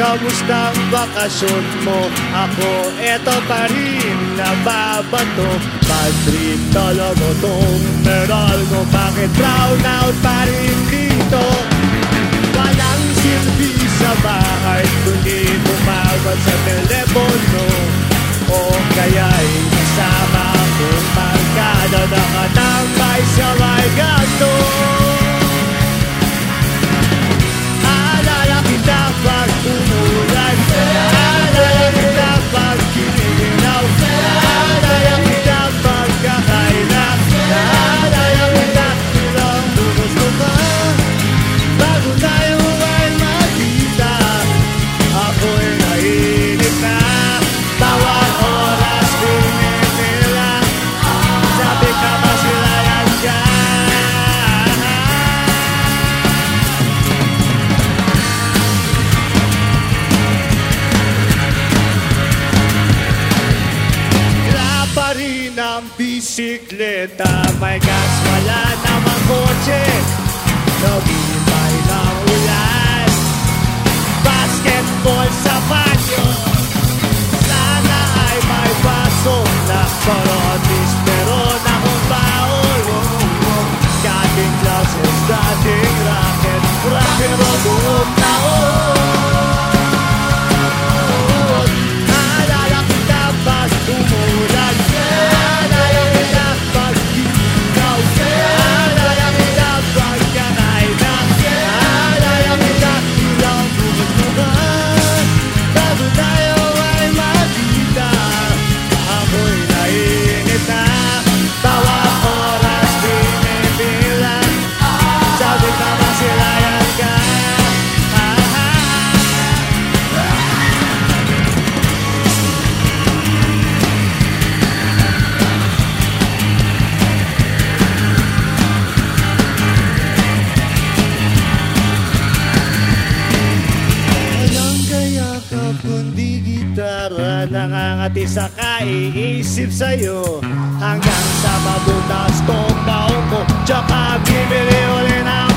Kamusta ang bakasyon mo? Ako, eto pa rin Nababato Bad trip talaga tong meral ko Bakit brown out pa rin dito? Pa rin ang bisikleta. May gas, wala namang kotse. Naghihintay ng ulan. Basketball sa banyo. Sana ay may pasok na parotis Meron akong baon Dating glasses, dating racket Rock and Nakangati sa kaiisip sa'yo Hanggang sa mabutas kong baong ko Tsaka bibili uli ng